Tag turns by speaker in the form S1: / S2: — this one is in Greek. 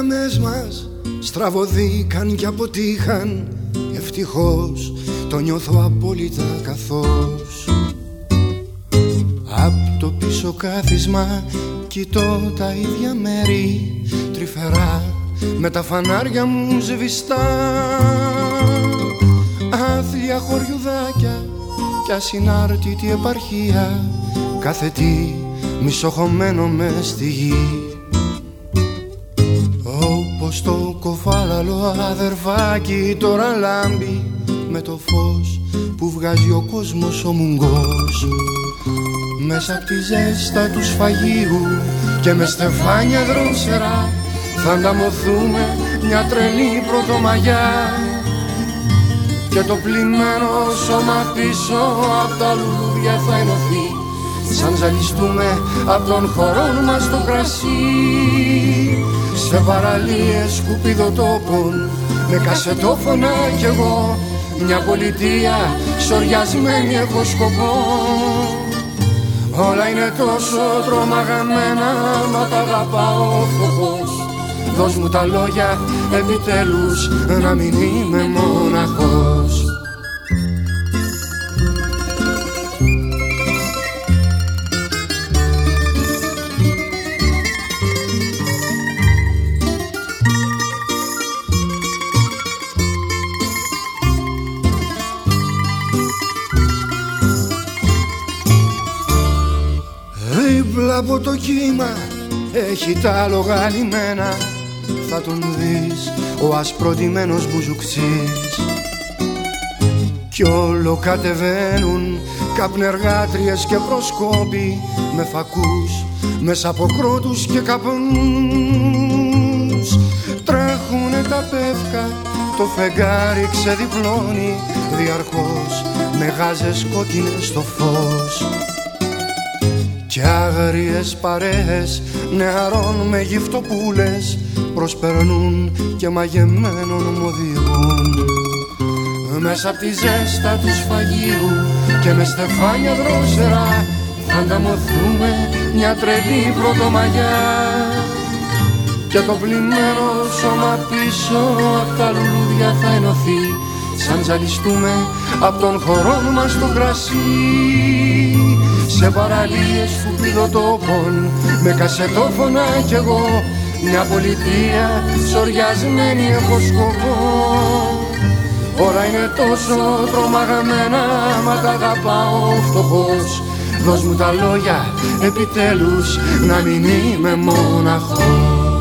S1: γραμμές μας στραβωθήκαν και αποτύχαν. Ευτυχώς το νιώθω απόλυτα καθώς. Απ' το πίσω κάθισμα κοιτώ τα ίδια μέρη Τρυφερά με τα φανάρια μου σβηστά Άθλια χωριουδάκια κι ασυνάρτητη επαρχία Κάθε τι μισοχωμένο μες στη γη Όπως το κοφάλαλο αδερφάκι τώρα λάμπει Με το φως που βγάζει ο κόσμος ο μουγκός Μέσα από τη ζέστα του σφαγίου και με στεφάνια δρόσερα Θα ανταμωθούμε μια τρελή πρωτομαγιά. Και το πλημμένο σώμα πίσω απ' τα λουλούδια θα ενωθεί Σαν ζαλιστούμε απ' τον χωρό μας το κρασί Σε παραλίες σκουπιδοτόπων με κασετόφωνα κι εγώ Μια πολιτεία σοριασμένη έχω σκοπό. Όλα είναι τόσο τρομαγαμένα μα τα αγαπάω φτωχός Δώσ' μου τα λόγια επιτέλους να μην είμαι μοναχός από το κύμα έχει τα λογαλιμένα θα τον δεις ο ασπροτημένος μπουζουξής. Κι όλο κατεβαίνουν καπνεργάτριες και προσκόποι με φακούς μέσα από κρότους και καπνούς. Τρέχουνε τα πεύκα το φεγγάρι ξεδιπλώνει διαρκώς με γάζες κόκκινες στο φως κι άγριες παρέες νεαρών με γυφτοπούλες προσπερνούν και μαγεμένων μου οδηγούν μέσα από τη ζέστα τους σφαγίου και μες στεφάνια δρόσερα θα ανταμωθούμε μια τρελή πρωτομαγιά. Και το πλημμένο σώμα πίσω απ' τα λουλούδια θα ενωθεί σαν ζαλιστούμε απ' τον χωρό μας το κρασί. Σε παραλίες σκουπιδοτόπων με κασετόφωνα κι εγώ μια πολιτεία σοριασμένη έχω σκοπό. Όλα είναι τόσο τρομαγαμένα μα τα αγαπάω φτωχός Δώσ' μου τα λόγια επιτέλους να μην είμαι μόναχος